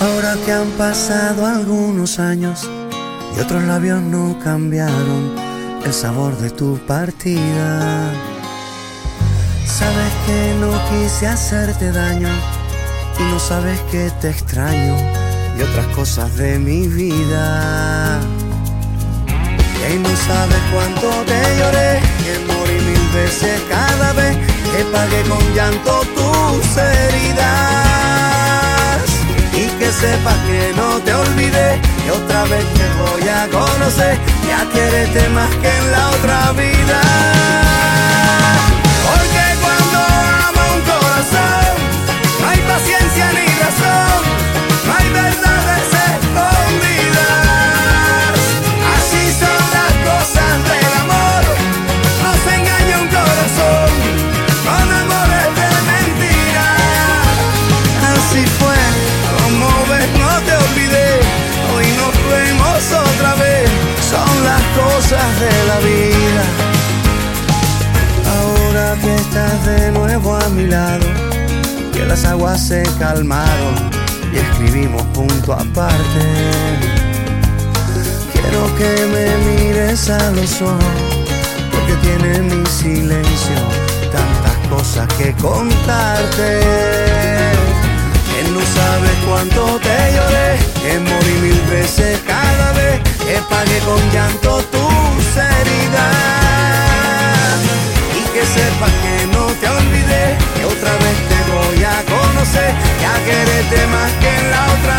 Ahora que han pasado algunos años y otros labios no cambiaron el sabor de tu partida. Sabes que no quise hacerte daño y no sabes que te extraño y otras cosas de mi vida. Y no sabes cuánto te lloré, que morí mil veces cada vez que pagué con llanto tus heridas. Sepas que no te olvidé, que otra vez te voy a conocer y a quererte más que en la otra vida. Cosas de la vida. Ahora que estás de nuevo a mi lado, que las aguas se calmaron y escribimos punto aparte. Quiero que me mires a los ojos, porque tiene mi silencio tantas cosas que contarte. Que no sabes cuánto te lloré, que morí mil veces cada vez que pagué con llanto tus sepas que no te olvidé, que otra vez te voy a conocer y a quererte más que en la otra